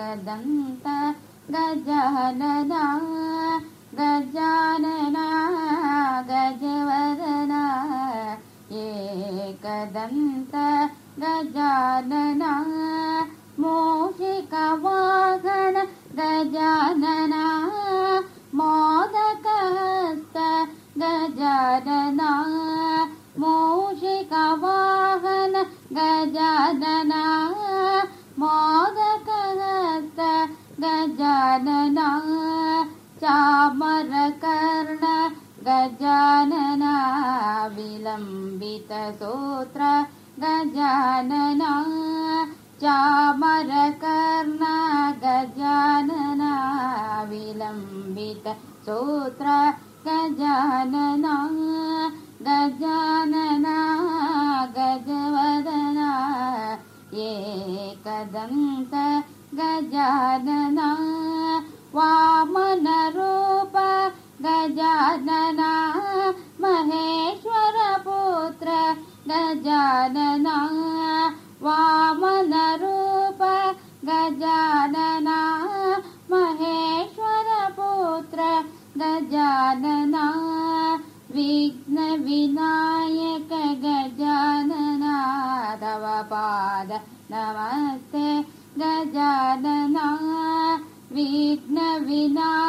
एकदन्त गजानना गजानना गजवदना। एकदन्त गजानना मोषिकवाहन गजानना। मोदकहस्त गजानना मूषिकवाहन गजानना गजानना चामरकर्ण गजानना विलम्बितसूत्र गजानना चामरकर्ण गजानना विलम्बितसूत्र गजानना गजानना गजवदना एकदन्त गजानना वामनरूप गजानना महेश्वरपुत्र गजानना वामनरूप गजानना महेश्वरपुत्र गजानना विघ्नविनायक गजानना तव पाद नमस्ते गजानना विघ्नविनायक